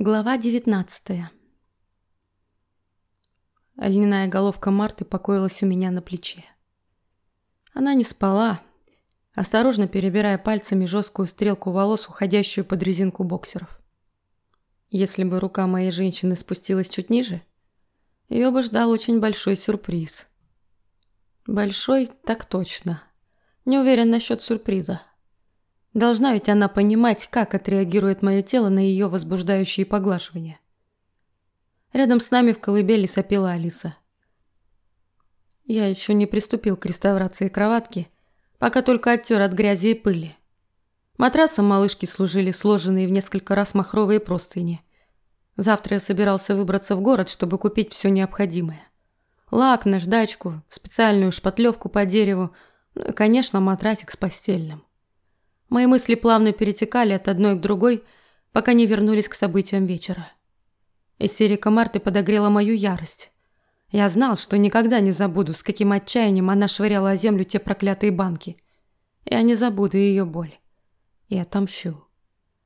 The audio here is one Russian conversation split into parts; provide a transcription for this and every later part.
Глава девятнадцатая. Льняная головка Марты покоилась у меня на плече. Она не спала, осторожно перебирая пальцами жесткую стрелку волос, уходящую под резинку боксеров. Если бы рука моей женщины спустилась чуть ниже, ее бы ждал очень большой сюрприз. Большой, так точно. Не уверен насчет сюрприза. Должна ведь она понимать, как отреагирует мое тело на ее возбуждающие поглаживания. Рядом с нами в колыбели сопела Алиса. Я еще не приступил к реставрации кроватки, пока только оттер от грязи и пыли. Матрасом малышки служили сложенные в несколько раз махровые простыни. Завтра я собирался выбраться в город, чтобы купить все необходимое. Лак, наждачку, специальную шпатлевку по дереву, ну и, конечно, матрасик с постельным. Мои мысли плавно перетекали от одной к другой, пока не вернулись к событиям вечера. Истерика Марты подогрела мою ярость. Я знал, что никогда не забуду, с каким отчаянием она швыряла о землю те проклятые банки. Я не забуду ее боль. И отомщу.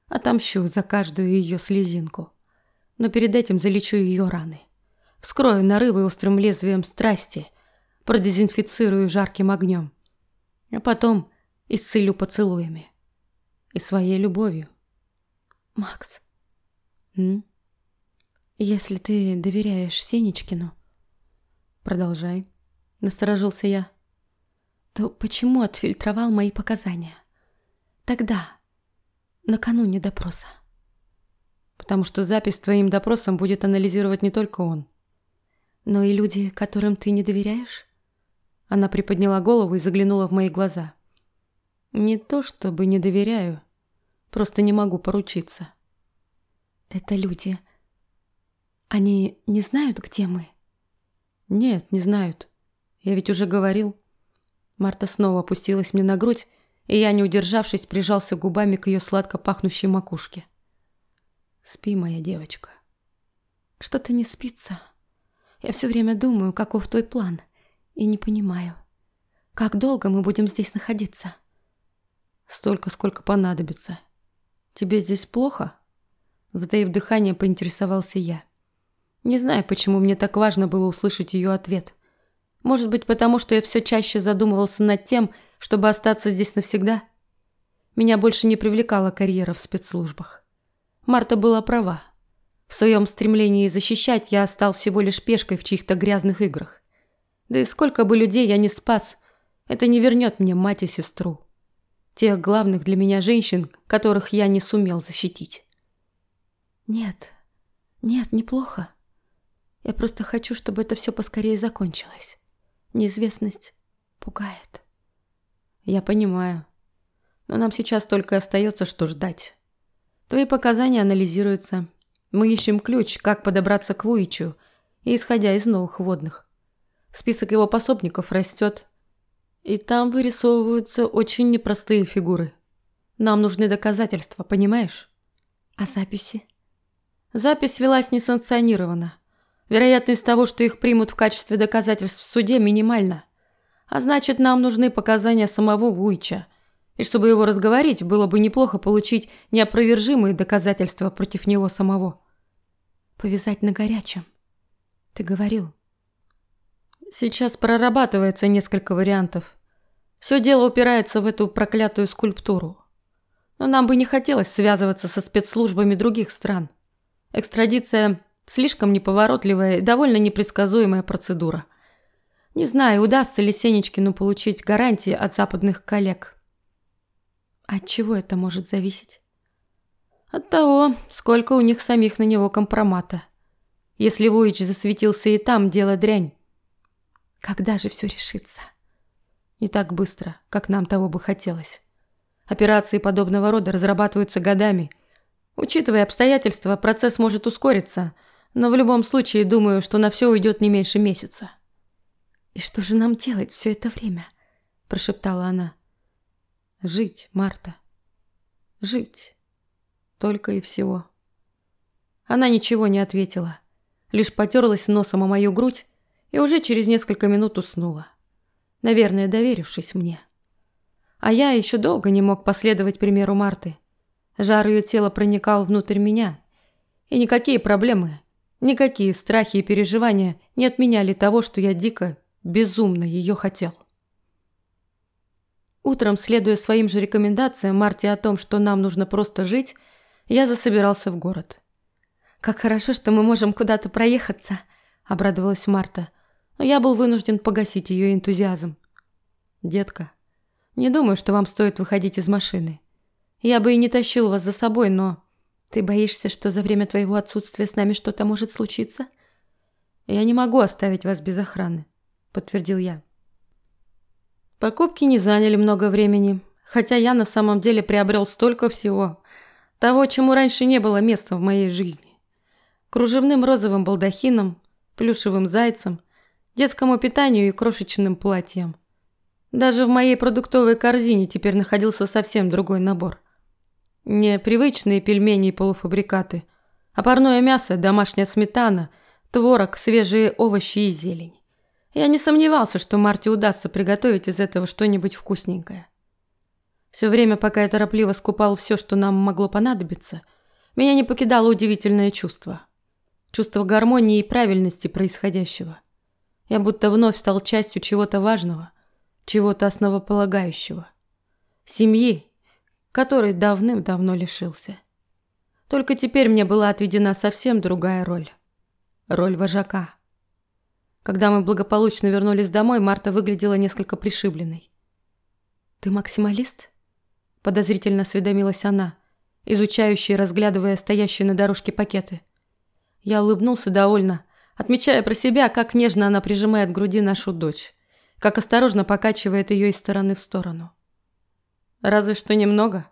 Отомщу за каждую ее слезинку. Но перед этим залечу ее раны. Вскрою нарывы острым лезвием страсти, продезинфицирую жарким огнем. А потом исцелю поцелуями. И своей любовью. Макс. М? Если ты доверяешь Сенечкину... Продолжай. Насторожился я. То почему отфильтровал мои показания? Тогда, накануне допроса. Потому что запись с твоим допросом будет анализировать не только он. Но и люди, которым ты не доверяешь? Она приподняла голову и заглянула в мои глаза. Не то чтобы не доверяю, просто не могу поручиться. Это люди. Они не знают, где мы? Нет, не знают. Я ведь уже говорил. Марта снова опустилась мне на грудь, и я, не удержавшись, прижался губами к ее сладко пахнущей макушке. Спи, моя девочка. Что-то не спится. Я все время думаю, каков твой план, и не понимаю, как долго мы будем здесь находиться. Столько, сколько понадобится. Тебе здесь плохо? Затаив дыхание, поинтересовался я. Не знаю, почему мне так важно было услышать ее ответ. Может быть, потому что я все чаще задумывался над тем, чтобы остаться здесь навсегда? Меня больше не привлекала карьера в спецслужбах. Марта была права. В своем стремлении защищать я стал всего лишь пешкой в чьих-то грязных играх. Да и сколько бы людей я не спас, это не вернет мне мать и сестру тех главных для меня женщин, которых я не сумел защитить. Нет, нет, неплохо. Я просто хочу, чтобы это все поскорее закончилось. Неизвестность пугает. Я понимаю. Но нам сейчас только остается, что ждать. Твои показания анализируются. Мы ищем ключ, как подобраться к Вуичу, и исходя из новых водных. Список его пособников растет, и там вырисовываются очень непростые фигуры. Нам нужны доказательства, понимаешь? А записи? Запись велась несанкционированно. Вероятность того, что их примут в качестве доказательств в суде, минимальна. А значит, нам нужны показания самого Вуйча. И чтобы его разговорить, было бы неплохо получить неопровержимые доказательства против него самого. Повязать на горячем. Ты говорил. Сейчас прорабатывается несколько вариантов. Все дело упирается в эту проклятую скульптуру. Но нам бы не хотелось связываться со спецслужбами других стран. Экстрадиция слишком неповоротливая и довольно непредсказуемая процедура. Не знаю, удастся ли Сенечкину получить гарантии от западных коллег. От чего это может зависеть? От того, сколько у них самих на него компромата. Если Вуич засветился и там, дело дрянь. Когда же все решится? Не так быстро, как нам того бы хотелось. Операции подобного рода разрабатываются годами. Учитывая обстоятельства, процесс может ускориться, но в любом случае думаю, что на все уйдет не меньше месяца. «И что же нам делать все это время?» – прошептала она. «Жить, Марта. Жить. Только и всего». Она ничего не ответила, лишь потерлась носом о мою грудь и уже через несколько минут уснула наверное, доверившись мне. А я еще долго не мог последовать примеру Марты. Жар ее тела проникал внутрь меня, И никакие проблемы, никакие страхи и переживания не отменяли того, что я дико, безумно ее хотел. Утром, следуя своим же рекомендациям Марте о том, что нам нужно просто жить, я засобирался в город. «Как хорошо, что мы можем куда-то проехаться», – обрадовалась Марта. Но я был вынужден погасить ее энтузиазм. «Детка, не думаю, что вам стоит выходить из машины. Я бы и не тащил вас за собой, но ты боишься, что за время твоего отсутствия с нами что-то может случиться? Я не могу оставить вас без охраны, подтвердил я. Покупки не заняли много времени, хотя я на самом деле приобрел столько всего, того, чему раньше не было места в моей жизни. Кружевным розовым балдахином, плюшевым зайцем, детскому питанию и крошечным платьем. Даже в моей продуктовой корзине теперь находился совсем другой набор. Не привычные пельмени и полуфабрикаты, а парное мясо, домашняя сметана, творог, свежие овощи и зелень. Я не сомневался, что Марте удастся приготовить из этого что-нибудь вкусненькое. Все время, пока я торопливо скупал все, что нам могло понадобиться, меня не покидало удивительное чувство. Чувство гармонии и правильности происходящего. Я будто вновь стал частью чего-то важного, чего-то основополагающего. Семьи, которой давным-давно лишился. Только теперь мне была отведена совсем другая роль. Роль вожака. Когда мы благополучно вернулись домой, Марта выглядела несколько пришибленной. «Ты максималист?» – подозрительно осведомилась она, изучающая и разглядывая стоящие на дорожке пакеты. Я улыбнулся довольно, отмечая про себя, как нежно она прижимает к груди нашу дочь как осторожно покачивает ее из стороны в сторону. Разве что немного.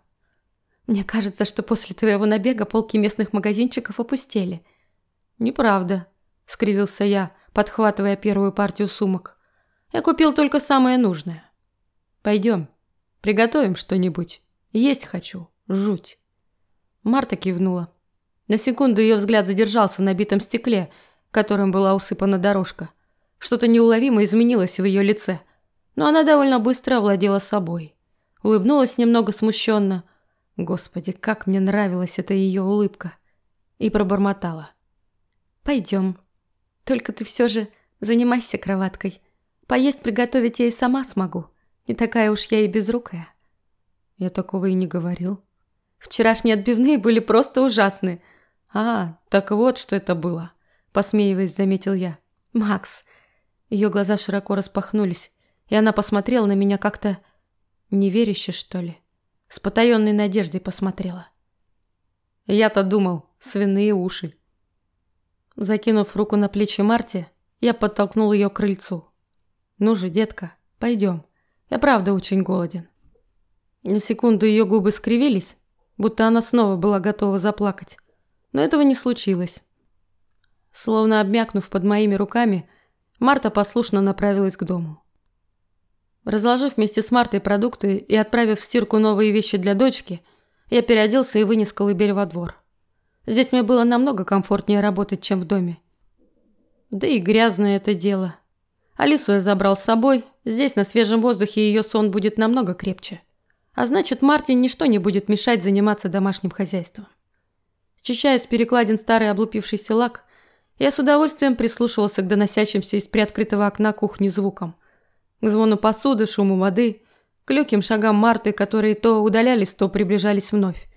Мне кажется, что после твоего набега полки местных магазинчиков опустели. Неправда, скривился я, подхватывая первую партию сумок. Я купил только самое нужное. Пойдем, приготовим что-нибудь. Есть хочу, жуть. Марта кивнула. На секунду ее взгляд задержался на битом стекле, которым была усыпана дорожка. Что-то неуловимо изменилось в ее лице, но она довольно быстро овладела собой. Улыбнулась немного смущенно. Господи, как мне нравилась эта ее улыбка. И пробормотала. «Пойдем. Только ты все же занимайся кроваткой. Поесть приготовить я и сама смогу. Не такая уж я и безрукая». Я такого и не говорил. Вчерашние отбивные были просто ужасны. А, так вот, что это было. Посмеиваясь, заметил я. Макс, ее глаза широко распахнулись, и она посмотрела на меня как-то неверяще, что ли. С потаенной надеждой посмотрела. Я-то думал, свиные уши. Закинув руку на плечи Марти, я подтолкнул ее к крыльцу. «Ну же, детка, пойдем. Я правда очень голоден». На секунду ее губы скривились, будто она снова была готова заплакать. Но этого не случилось. Словно обмякнув под моими руками, Марта послушно направилась к дому. Разложив вместе с Мартой продукты и отправив в стирку новые вещи для дочки, я переоделся и вынес колыбель во двор. Здесь мне было намного комфортнее работать, чем в доме. Да и грязное это дело. Алису я забрал с собой, здесь на свежем воздухе ее сон будет намного крепче. А значит, Марте ничто не будет мешать заниматься домашним хозяйством. Счищая с перекладин старый облупившийся лак, я с удовольствием прислушивался к доносящимся из приоткрытого окна кухни звукам. К звону посуды, шуму воды, к легким шагам Марты, которые то удалялись, то приближались вновь.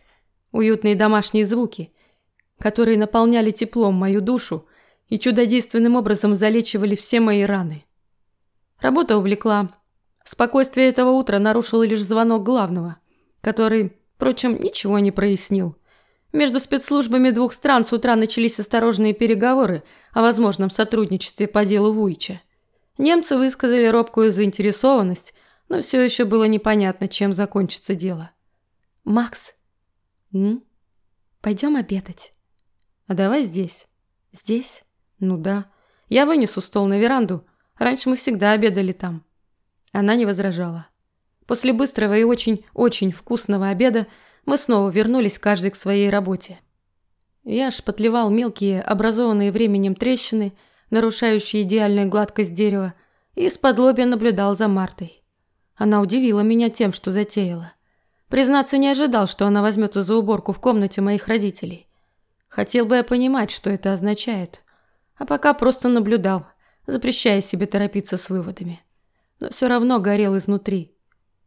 Уютные домашние звуки, которые наполняли теплом мою душу и чудодейственным образом залечивали все мои раны. Работа увлекла. Спокойствие этого утра нарушил лишь звонок главного, который, впрочем, ничего не прояснил. Между спецслужбами двух стран с утра начались осторожные переговоры о возможном сотрудничестве по делу Вуича. Немцы высказали робкую заинтересованность, но все еще было непонятно, чем закончится дело. «Макс, М? пойдем обедать?» «А давай здесь». «Здесь?» «Ну да. Я вынесу стол на веранду. Раньше мы всегда обедали там». Она не возражала. После быстрого и очень-очень вкусного обеда мы снова вернулись каждый к своей работе. Я шпатлевал мелкие, образованные временем трещины, нарушающие идеальную гладкость дерева, и из-под лобья наблюдал за Мартой. Она удивила меня тем, что затеяла. Признаться, не ожидал, что она возьмется за уборку в комнате моих родителей. Хотел бы я понимать, что это означает. А пока просто наблюдал, запрещая себе торопиться с выводами. Но все равно горел изнутри.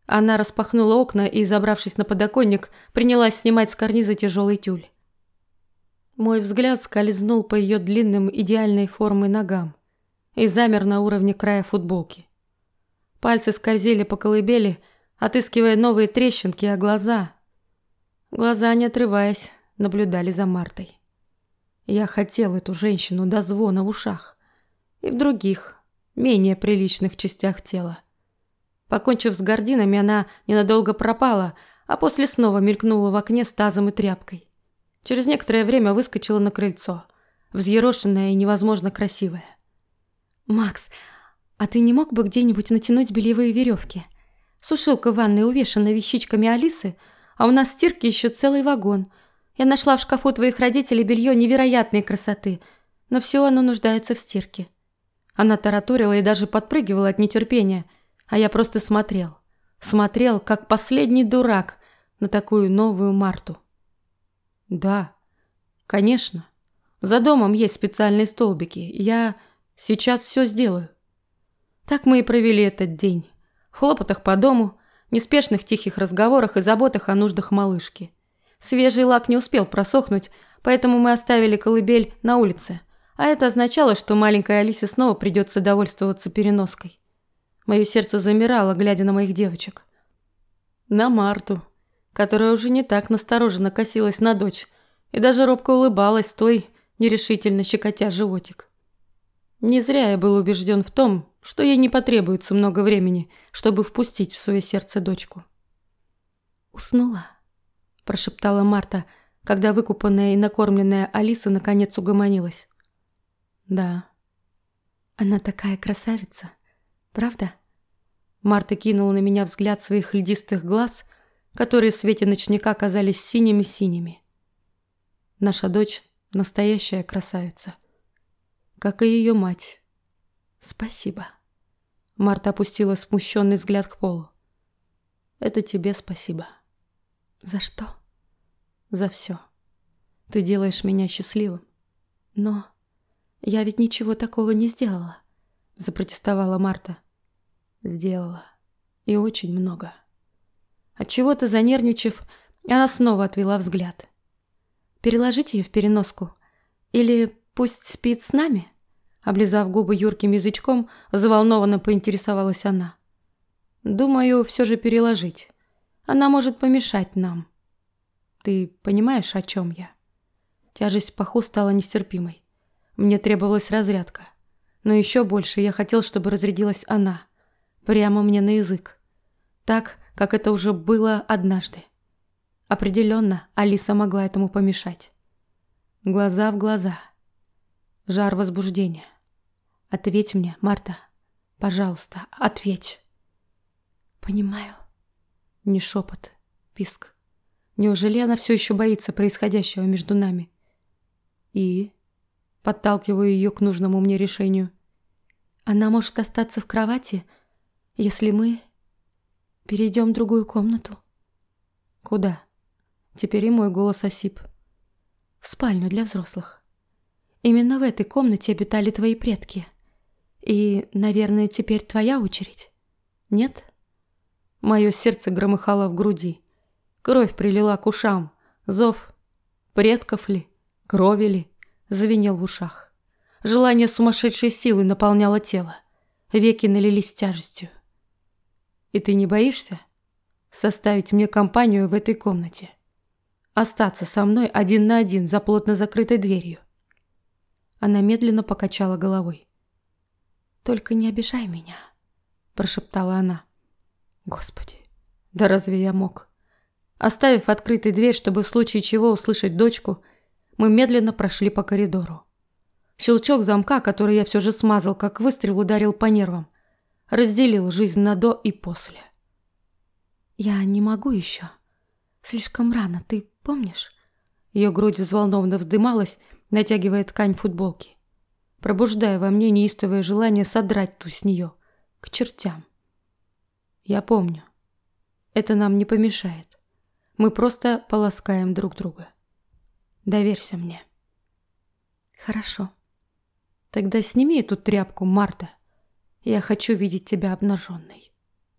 Она распахнула окна и, забравшись на подоконник, принялась снимать с карниза тяжелый тюль. Мой взгляд скользнул по ее длинным идеальной формы ногам и замер на уровне края футболки. Пальцы скользили по колыбели, отыскивая новые трещинки, а глаза... Глаза, не отрываясь, наблюдали за Мартой. Я хотел эту женщину до звона в ушах и в других, менее приличных частях тела. Покончив с гординами, она ненадолго пропала, а после снова мелькнула в окне с тазом и тряпкой. Через некоторое время выскочила на крыльцо, взъерошенная и невозможно красивая. «Макс, а ты не мог бы где-нибудь натянуть бельевые веревки? Сушилка в ванной увешана вещичками Алисы, а у нас стирки еще целый вагон. Я нашла в шкафу твоих родителей белье невероятной красоты, но все оно нуждается в стирке». Она тараторила и даже подпрыгивала от нетерпения, а я просто смотрел. Смотрел, как последний дурак, на такую новую Марту. Да, конечно. За домом есть специальные столбики. Я сейчас все сделаю. Так мы и провели этот день. В хлопотах по дому, неспешных тихих разговорах и заботах о нуждах малышки. Свежий лак не успел просохнуть, поэтому мы оставили колыбель на улице, а это означало, что маленькой Алисе снова придется довольствоваться переноской. Мое сердце замирало, глядя на моих девочек. На Марту, которая уже не так настороженно косилась на дочь и даже робко улыбалась той, нерешительно щекотя животик. Не зря я был убежден в том, что ей не потребуется много времени, чтобы впустить в свое сердце дочку. «Уснула?» – прошептала Марта, когда выкупанная и накормленная Алиса наконец угомонилась. «Да». «Она такая красавица, правда?» Марта кинула на меня взгляд своих льдистых глаз – которые в свете ночника казались синими-синими. Наша дочь – настоящая красавица. Как и ее мать. Спасибо. Марта опустила смущенный взгляд к полу. Это тебе спасибо. За что? За все. Ты делаешь меня счастливым. Но я ведь ничего такого не сделала, запротестовала Марта. Сделала. И очень много. От чего то занервничав, она снова отвела взгляд. «Переложить ее в переноску? Или пусть спит с нами?» Облизав губы юрким язычком, заволнованно поинтересовалась она. «Думаю, все же переложить. Она может помешать нам. Ты понимаешь, о чем я?» Тяжесть в паху стала нестерпимой. Мне требовалась разрядка. Но еще больше я хотел, чтобы разрядилась она. Прямо мне на язык. Так, как это уже было однажды. Определенно, Алиса могла этому помешать. Глаза в глаза. Жар возбуждения. Ответь мне, Марта. Пожалуйста, ответь. Понимаю. Не шепот, писк. Неужели она все еще боится происходящего между нами? И подталкиваю ее к нужному мне решению. Она может остаться в кровати, если мы Перейдем в другую комнату. Куда? Теперь и мой голос осип. В спальню для взрослых. Именно в этой комнате обитали твои предки. И, наверное, теперь твоя очередь. Нет? Мое сердце громыхало в груди. Кровь прилила к ушам. Зов предков ли, крови ли, звенел в ушах. Желание сумасшедшей силы наполняло тело. Веки налились тяжестью. И ты не боишься составить мне компанию в этой комнате? Остаться со мной один на один за плотно закрытой дверью?» Она медленно покачала головой. «Только не обижай меня», – прошептала она. «Господи, да разве я мог?» Оставив открытой дверь, чтобы в случае чего услышать дочку, мы медленно прошли по коридору. Щелчок замка, который я все же смазал, как выстрел ударил по нервам разделил жизнь на до и после. «Я не могу еще. Слишком рано, ты помнишь?» Ее грудь взволнованно вздымалась, натягивая ткань футболки, пробуждая во мне неистовое желание содрать ту с нее, к чертям. «Я помню. Это нам не помешает. Мы просто полоскаем друг друга. Доверься мне». Хорошо. Тогда сними эту тряпку, Марта. Я хочу видеть тебя обнаженной.